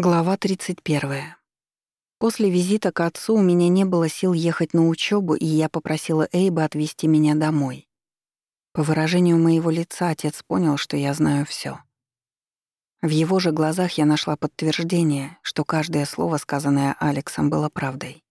Глава 31. После визита к отцу у меня не было сил ехать на учебу, и я попросила Эйба отвезти меня домой. По выражению моего лица отец понял, что я знаю все. В его же глазах я нашла подтверждение, что каждое слово, сказанное Алексом, было правдой.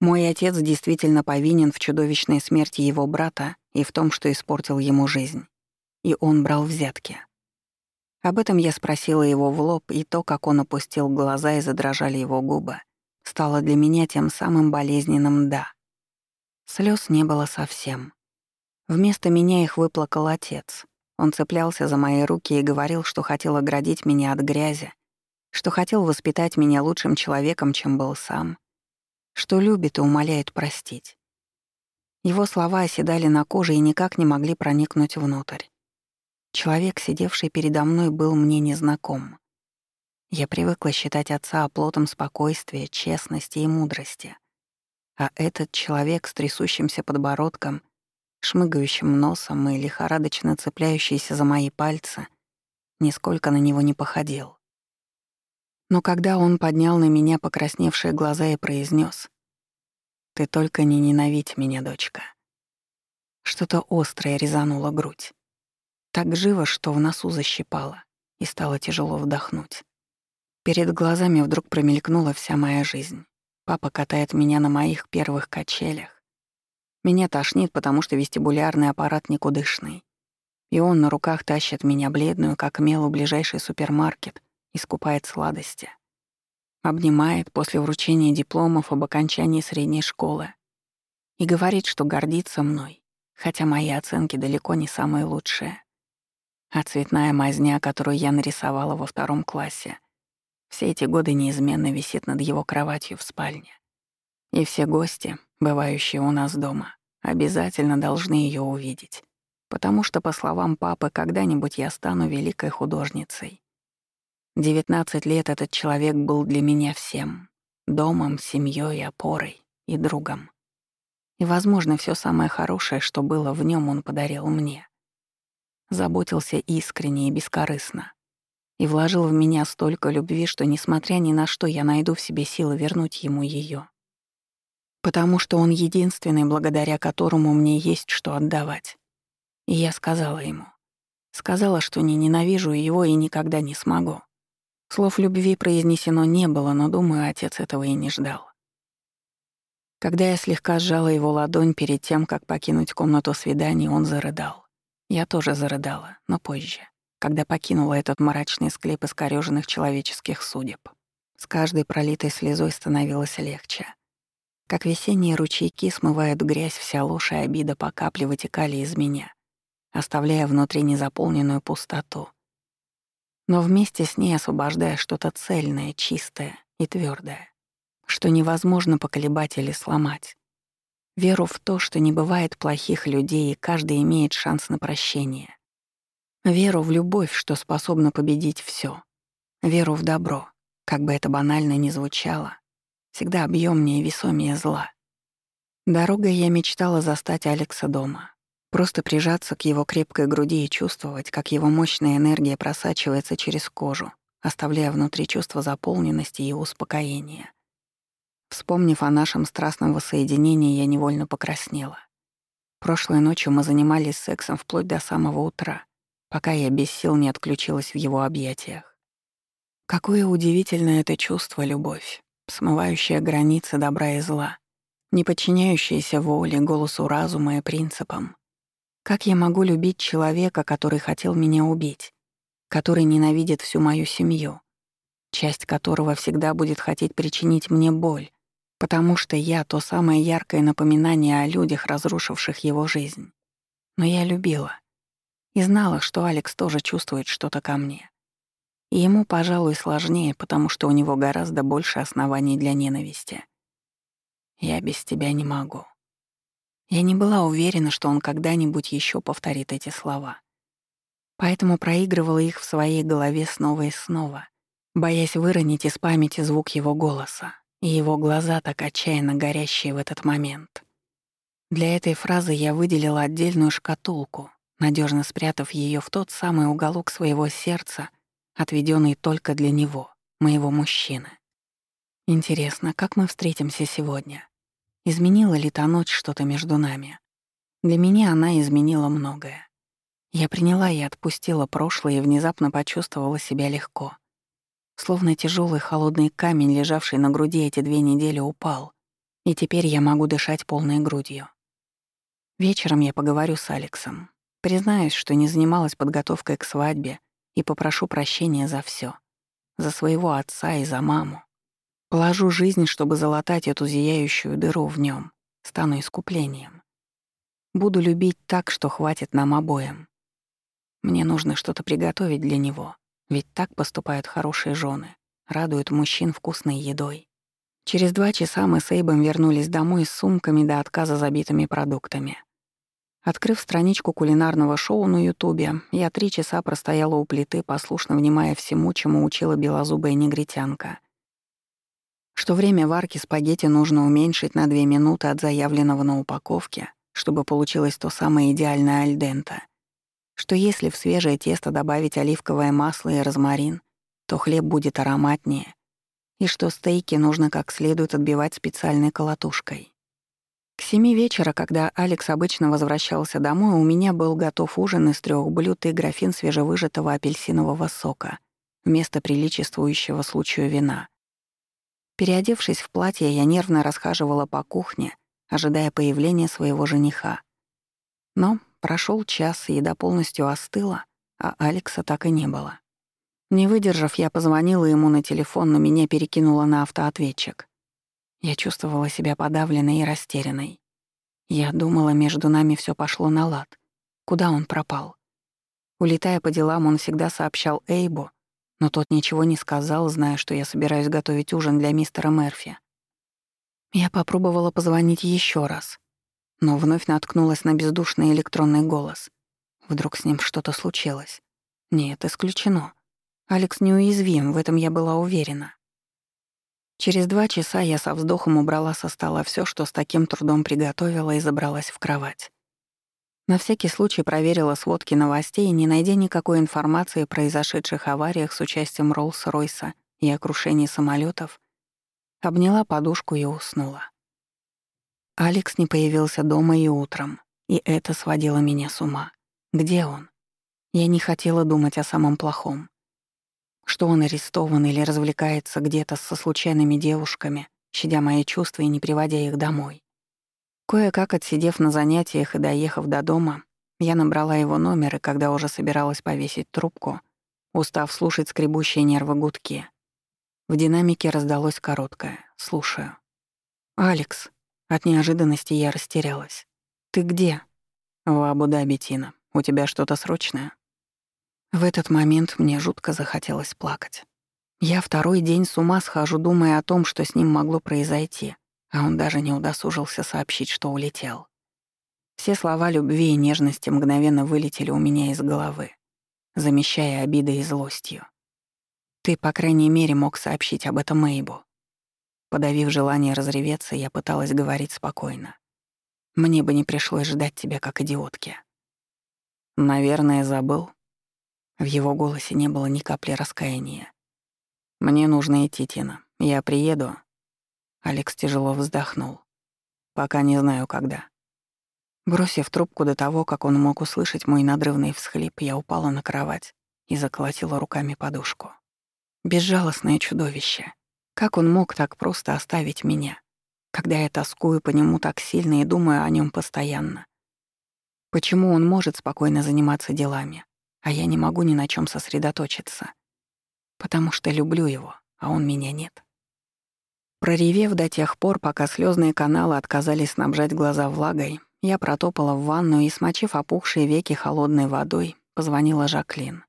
Мой отец действительно повинен в чудовищной смерти его брата и в том, что испортил ему жизнь. И он брал взятки. Об этом я спросила его в лоб, и то, как он опустил глаза и задрожали его губы, стало для меня тем самым болезненным «да». Слез не было совсем. Вместо меня их выплакал отец. Он цеплялся за мои руки и говорил, что хотел оградить меня от грязи, что хотел воспитать меня лучшим человеком, чем был сам, что любит и умоляет простить. Его слова оседали на коже и никак не могли проникнуть внутрь. Человек, сидевший передо мной, был мне незнаком. Я привыкла считать отца оплотом спокойствия, честности и мудрости. А этот человек с трясущимся подбородком, шмыгающим носом и лихорадочно цепляющийся за мои пальцы, нисколько на него не походил. Но когда он поднял на меня покрасневшие глаза и произнес: «Ты только не ненавидь меня, дочка». Что-то острое резануло грудь. Так живо, что в носу защипало, и стало тяжело вдохнуть. Перед глазами вдруг промелькнула вся моя жизнь. Папа катает меня на моих первых качелях. Меня тошнит, потому что вестибулярный аппарат никудышный. И он на руках тащит меня бледную, как мел, в ближайший супермаркет и скупает сладости. Обнимает после вручения дипломов об окончании средней школы и говорит, что гордится мной, хотя мои оценки далеко не самые лучшие а цветная мазня, которую я нарисовала во втором классе, все эти годы неизменно висит над его кроватью в спальне. И все гости, бывающие у нас дома, обязательно должны ее увидеть, потому что, по словам папы, когда-нибудь я стану великой художницей. 19 лет этот человек был для меня всем — домом, семьей, опорой и другом. И, возможно, все самое хорошее, что было в нем, он подарил мне заботился искренне и бескорыстно. И вложил в меня столько любви, что, несмотря ни на что, я найду в себе силы вернуть ему ее. Потому что он единственный, благодаря которому мне есть что отдавать. И я сказала ему. Сказала, что не ненавижу его и никогда не смогу. Слов любви произнесено не было, но, думаю, отец этого и не ждал. Когда я слегка сжала его ладонь перед тем, как покинуть комнату свидания, он зарыдал. Я тоже зарыдала, но позже, когда покинула этот мрачный склеп искорёженных человеческих судеб. С каждой пролитой слезой становилось легче. Как весенние ручейки смывают грязь, вся ложь и обида по капле вытекали из меня, оставляя внутри незаполненную пустоту. Но вместе с ней освобождая что-то цельное, чистое и твердое, что невозможно поколебать или сломать. Веру в то, что не бывает плохих людей, и каждый имеет шанс на прощение. Веру в любовь, что способна победить все. Веру в добро, как бы это банально ни звучало, всегда объемнее и весомее зла. Дорогой я мечтала застать Алекса дома. Просто прижаться к его крепкой груди и чувствовать, как его мощная энергия просачивается через кожу, оставляя внутри чувство заполненности и успокоения. Вспомнив о нашем страстном воссоединении, я невольно покраснела. Прошлой ночью мы занимались сексом вплоть до самого утра, пока я без сил не отключилась в его объятиях. Какое удивительное это чувство — любовь, смывающая границы добра и зла, не подчиняющаяся воле, голосу разума и принципам. Как я могу любить человека, который хотел меня убить, который ненавидит всю мою семью, часть которого всегда будет хотеть причинить мне боль, потому что я — то самое яркое напоминание о людях, разрушивших его жизнь. Но я любила и знала, что Алекс тоже чувствует что-то ко мне. И ему, пожалуй, сложнее, потому что у него гораздо больше оснований для ненависти. «Я без тебя не могу». Я не была уверена, что он когда-нибудь еще повторит эти слова. Поэтому проигрывала их в своей голове снова и снова, боясь выронить из памяти звук его голоса и его глаза так отчаянно горящие в этот момент. Для этой фразы я выделила отдельную шкатулку, надежно спрятав ее в тот самый уголок своего сердца, отведенный только для него, моего мужчины. Интересно, как мы встретимся сегодня? Изменила ли та ночь что-то между нами? Для меня она изменила многое. Я приняла и отпустила прошлое и внезапно почувствовала себя легко. Словно тяжелый холодный камень, лежавший на груди эти две недели, упал, и теперь я могу дышать полной грудью. Вечером я поговорю с Алексом. Признаюсь, что не занималась подготовкой к свадьбе и попрошу прощения за все, За своего отца и за маму. Положу жизнь, чтобы залатать эту зияющую дыру в нем, стану искуплением. Буду любить так, что хватит нам обоим. Мне нужно что-то приготовить для него, ведь так поступают хорошие жены, радуют мужчин вкусной едой. Через два часа мы с Эйбом вернулись домой с сумками до отказа забитыми продуктами. Открыв страничку кулинарного шоу на Ютубе, я три часа простояла у плиты, послушно внимая всему, чему учила белозубая негритянка. Что время варки спагетти нужно уменьшить на две минуты от заявленного на упаковке, чтобы получилось то самое идеальное альдента. Что если в свежее тесто добавить оливковое масло и розмарин, то хлеб будет ароматнее, и что стейки нужно как следует отбивать специальной колотушкой. К семи вечера, когда Алекс обычно возвращался домой, у меня был готов ужин из трех блюд и графин свежевыжатого апельсинового сока вместо приличествующего случаю вина. Переодевшись в платье, я нервно расхаживала по кухне, ожидая появления своего жениха. Но прошел час, еда полностью остыла, а Алекса так и не было. Не выдержав, я позвонила ему на телефон, но меня перекинуло на автоответчик. Я чувствовала себя подавленной и растерянной. Я думала, между нами все пошло на лад. Куда он пропал? Улетая по делам, он всегда сообщал Эйбу, но тот ничего не сказал, зная, что я собираюсь готовить ужин для мистера Мерфи. Я попробовала позвонить еще раз, но вновь наткнулась на бездушный электронный голос. Вдруг с ним что-то случилось. Нет, исключено. Алекс неуязвим, в этом я была уверена. Через два часа я со вздохом убрала со стола все, что с таким трудом приготовила, и забралась в кровать. На всякий случай проверила сводки новостей не найдя никакой информации о произошедших авариях с участием Роллс-Ройса и о крушении самолетов, обняла подушку и уснула. Алекс не появился дома и утром, и это сводило меня с ума. Где он? Я не хотела думать о самом плохом что он арестован или развлекается где-то со случайными девушками, щадя мои чувства и не приводя их домой. Кое-как отсидев на занятиях и доехав до дома, я набрала его номер, и когда уже собиралась повесить трубку, устав слушать скребущие нервы гудки, в динамике раздалось короткое «слушаю». «Алекс». От неожиданности я растерялась. «Ты где?» «В Абу-Даби, Тина. У тебя что-то срочное?» В этот момент мне жутко захотелось плакать. Я второй день с ума схожу, думая о том, что с ним могло произойти, а он даже не удосужился сообщить, что улетел. Все слова любви и нежности мгновенно вылетели у меня из головы, замещая обидой и злостью. Ты, по крайней мере, мог сообщить об этом Эйбу. Подавив желание разреветься, я пыталась говорить спокойно. Мне бы не пришлось ждать тебя как идиотки. Наверное, забыл, в его голосе не было ни капли раскаяния. «Мне нужно идти, Тина. Я приеду». Алекс тяжело вздохнул. «Пока не знаю, когда». Бросив трубку до того, как он мог услышать мой надрывный всхлип, я упала на кровать и заколотила руками подушку. Безжалостное чудовище. Как он мог так просто оставить меня, когда я тоскую по нему так сильно и думаю о нем постоянно? Почему он может спокойно заниматься делами, а я не могу ни на чем сосредоточиться, потому что люблю его, а он меня нет. Проревев до тех пор, пока слезные каналы отказались снабжать глаза влагой, я протопала в ванную и, смочив опухшие веки холодной водой, позвонила Жаклин.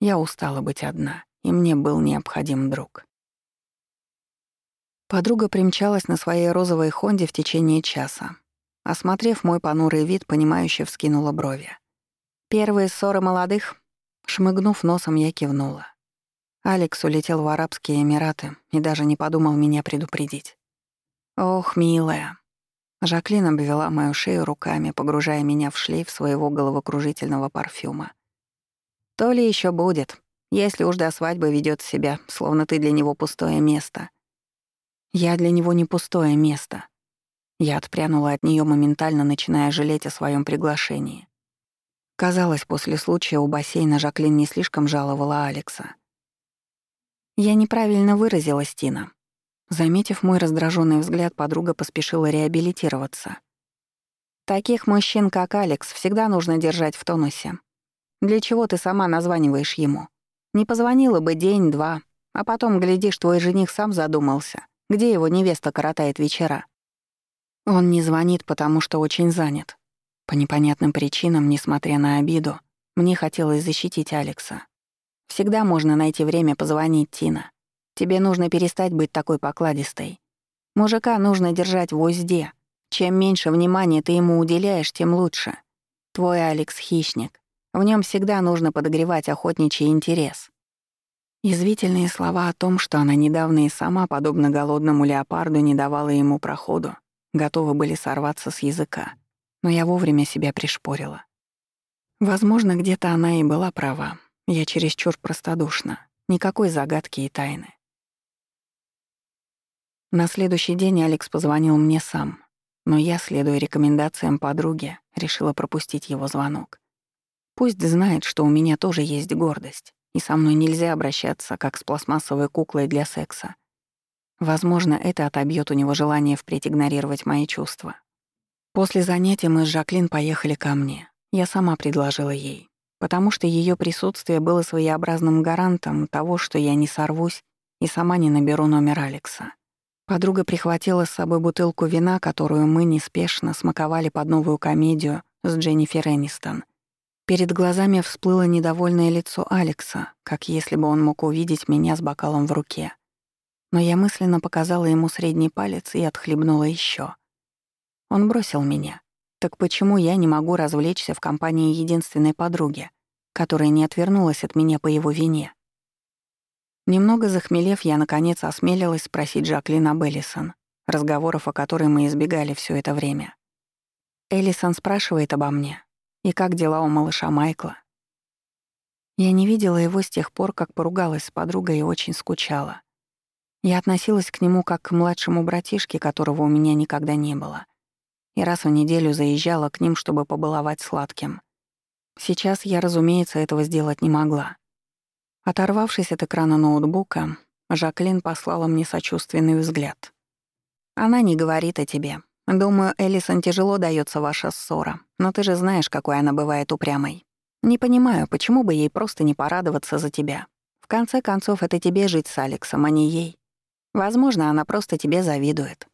Я устала быть одна, и мне был необходим друг. Подруга примчалась на своей розовой «Хонде» в течение часа. Осмотрев мой понурый вид, понимающе вскинула брови. Первые ссоры молодых. Шмыгнув носом, я кивнула. Алекс улетел в Арабские Эмираты и даже не подумал меня предупредить. «Ох, милая». Жаклин обвела мою шею руками, погружая меня в шлейф своего головокружительного парфюма. «То ли еще будет. Если уж до свадьбы ведет себя, словно ты для него пустое место. Я для него не пустое место. Я отпрянула от нее моментально, начиная жалеть о своем приглашении. Казалось, после случая у бассейна Жаклин не слишком жаловала Алекса. Я неправильно выразилась, Тина. Заметив мой раздраженный взгляд, подруга поспешила реабилитироваться. Таких мужчин, как Алекс, всегда нужно держать в тонусе. Для чего ты сама названиваешь ему? Не позвонила бы день-два, а потом, глядишь, твой жених сам задумался, где его невеста коротает вечера. Он не звонит, потому что очень занят. По непонятным причинам, несмотря на обиду, мне хотелось защитить Алекса. Всегда можно найти время позвонить, Тина. Тебе нужно перестать быть такой покладистой. Мужика нужно держать в узде. Чем меньше внимания ты ему уделяешь, тем лучше. Твой Алекс — хищник. В нем всегда нужно подогревать охотничий интерес. Язвительные слова о том, что она недавно и сама, подобно голодному леопарду, не давала ему проходу, готовы были сорваться с языка. Но я вовремя себя пришпорила. Возможно, где-то она и была права. Я чересчур простодушна. Никакой загадки и тайны. На следующий день Алекс позвонил мне сам, но я, следуя рекомендациям подруги, решила пропустить его звонок. Пусть знает, что у меня тоже есть гордость, и со мной нельзя обращаться, как с пластмассовой куклой для секса. Возможно, это отобьёт у него желание впредь игнорировать мои чувства. После занятия мы с Жаклин поехали ко мне. Я сама предложила ей, потому что её присутствие было своеобразным гарантом того, что я не сорвусь и сама не наберу номер Алекса. Подруга прихватила с собой бутылку вина, которую мы неспешно смаковали под новую комедию с Дженнифер Энистон — Перед глазами всплыло недовольное лицо Алекса, как если бы он мог увидеть меня с бокалом в руке. Но я мысленно показала ему средний палец и отхлебнула еще. Он бросил меня. Так почему я не могу развлечься в компании единственной подруги, которая не отвернулась от меня по его вине? Немного захмелев, я, наконец, осмелилась спросить Жаклин об Эллисон, разговоров о которой мы избегали все это время. Эллисон спрашивает обо мне, и как дела у малыша Майкла? Я не видела его с тех пор, как поругалась с подругой и очень скучала. Я относилась к нему как к младшему братишке, которого у меня никогда не было. И раз в неделю заезжала к ним, чтобы побаловать сладким. Сейчас я, разумеется, этого сделать не могла. Оторвавшись от экрана ноутбука, Жаклин послала мне сочувственный взгляд. «Она не говорит о тебе. Думаю, Элисон тяжело дается ваша ссора, но ты же знаешь, какой она бывает упрямой. Не понимаю, почему бы ей просто не порадоваться за тебя. В конце концов, это тебе жить с Алексом, а не ей. Возможно, она просто тебе завидует.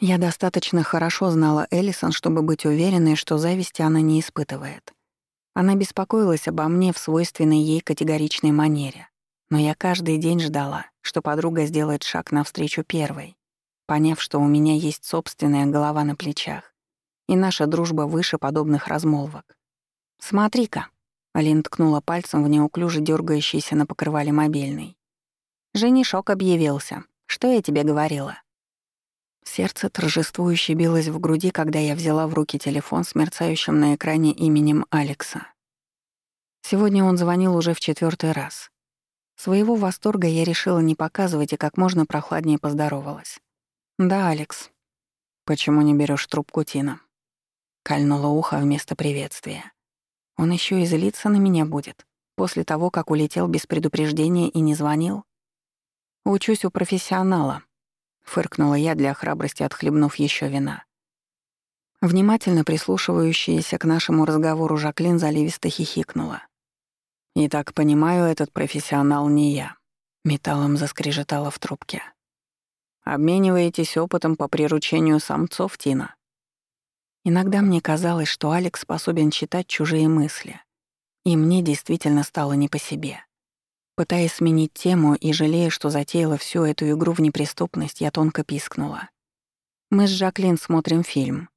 Я достаточно хорошо знала Элисон, чтобы быть уверенной, что зависти она не испытывает. Она беспокоилась обо мне в свойственной ей категоричной манере. Но я каждый день ждала, что подруга сделает шаг навстречу первой, поняв, что у меня есть собственная голова на плечах, и наша дружба выше подобных размолвок. «Смотри-ка», — Алин ткнула пальцем в неуклюже дергающийся на покрывале мобильный. «Женишок объявился. Что я тебе говорила?» Сердце торжествующе билось в груди, когда я взяла в руки телефон с мерцающим на экране именем Алекса. Сегодня он звонил уже в четвертый раз. Своего восторга я решила не показывать и как можно прохладнее поздоровалась. «Да, Алекс. Почему не берешь трубку, Тина?» Кольнуло ухо вместо приветствия. Он еще и злиться на меня будет, после того, как улетел без предупреждения и не звонил? «Учусь у профессионала», — фыркнула я для храбрости, отхлебнув еще вина. Внимательно прислушивающаяся к нашему разговору Жаклин заливисто хихикнула. «И так понимаю, этот профессионал не я», — металлом заскрежетала в трубке. Обмениваетесь опытом по приручению самцов, Тина. Иногда мне казалось, что Алекс способен читать чужие мысли. И мне действительно стало не по себе. Пытаясь сменить тему и жалея, что затеяла всю эту игру в неприступность, я тонко пискнула. Мы с Жаклин смотрим фильм.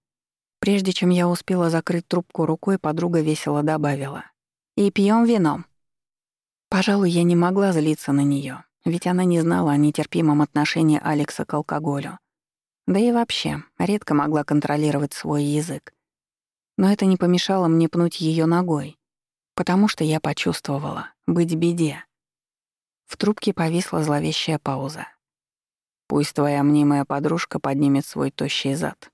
Прежде чем я успела закрыть трубку рукой, подруга весело добавила. «И пьем вино». Пожалуй, я не могла злиться на нее. Ведь она не знала о нетерпимом отношении Алекса к алкоголю. Да и вообще, редко могла контролировать свой язык. Но это не помешало мне пнуть ее ногой. Потому что я почувствовала быть беде. В трубке повисла зловещая пауза. Пусть твоя мнимая подружка поднимет свой тощий зад.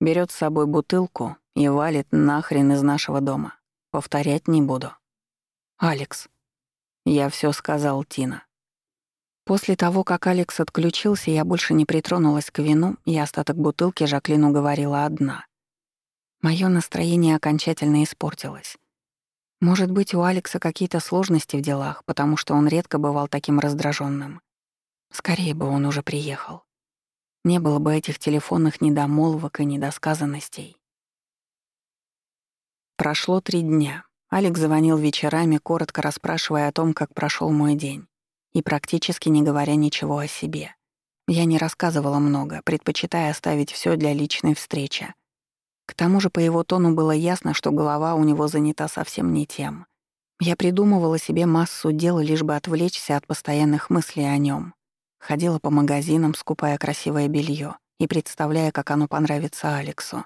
Берет с собой бутылку и валит нахрен из нашего дома. Повторять не буду. Алекс. Я все сказал, Тина. После того, как Алекс отключился, я больше не притронулась к вину, и остаток бутылки Жаклин уговорила одна. Моё настроение окончательно испортилось. Может быть, у Алекса какие-то сложности в делах, потому что он редко бывал таким раздраженным. Скорее бы он уже приехал. Не было бы этих телефонных недомолвок и недосказанностей. Прошло три дня. Алекс звонил вечерами, коротко расспрашивая о том, как прошел мой день и практически не говоря ничего о себе. Я не рассказывала много, предпочитая оставить все для личной встречи. К тому же по его тону было ясно, что голова у него занята совсем не тем. Я придумывала себе массу дел, лишь бы отвлечься от постоянных мыслей о нем. Ходила по магазинам, скупая красивое белье и представляя, как оно понравится Алексу.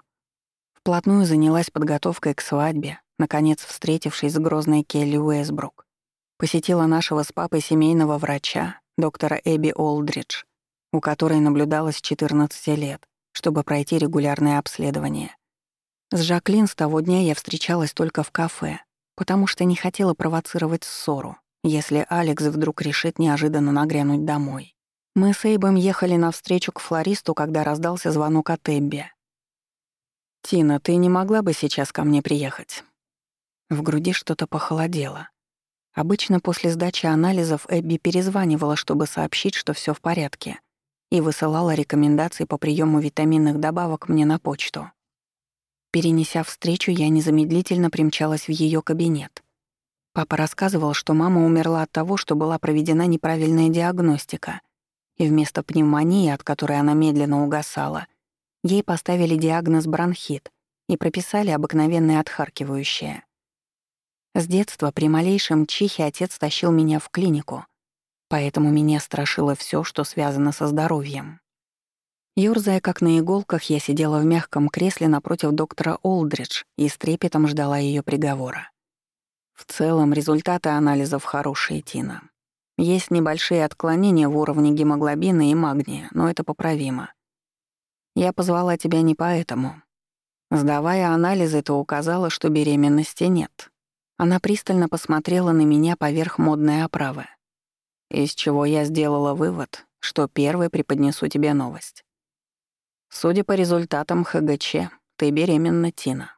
Вплотную занялась подготовкой к свадьбе, наконец встретившись с грозной Келли Уэсбрук. Посетила нашего с папой семейного врача, доктора Эбби Олдридж, у которой наблюдалась с 14 лет, чтобы пройти регулярное обследование. С Жаклин с того дня я встречалась только в кафе, потому что не хотела провоцировать ссору, если Алекс вдруг решит неожиданно нагрянуть домой. Мы с Эйбом ехали навстречу к флористу, когда раздался звонок от Эбби. «Тина, ты не могла бы сейчас ко мне приехать?» В груди что-то похолодело. Обычно после сдачи анализов Эбби перезванивала, чтобы сообщить, что все в порядке, и высылала рекомендации по приему витаминных добавок мне на почту. Перенеся встречу, я незамедлительно примчалась в ее кабинет. Папа рассказывал, что мама умерла от того, что была проведена неправильная диагностика, и вместо пневмонии, от которой она медленно угасала, ей поставили диагноз бронхит и прописали обыкновенное отхаркивающее. С детства при малейшем чихе отец тащил меня в клинику, поэтому меня страшило все, что связано со здоровьем. Ёрзая как на иголках, я сидела в мягком кресле напротив доктора Олдридж и с трепетом ждала ее приговора. В целом, результаты анализов хорошие, Тина. Есть небольшие отклонения в уровне гемоглобина и магния, но это поправимо. Я позвала тебя не поэтому. Сдавая анализы, ты указала, что беременности нет. Она пристально посмотрела на меня поверх модной оправы. Из чего я сделала вывод, что первой преподнесу тебе новость. Судя по результатам ХГЧ, ты беременна, Тина.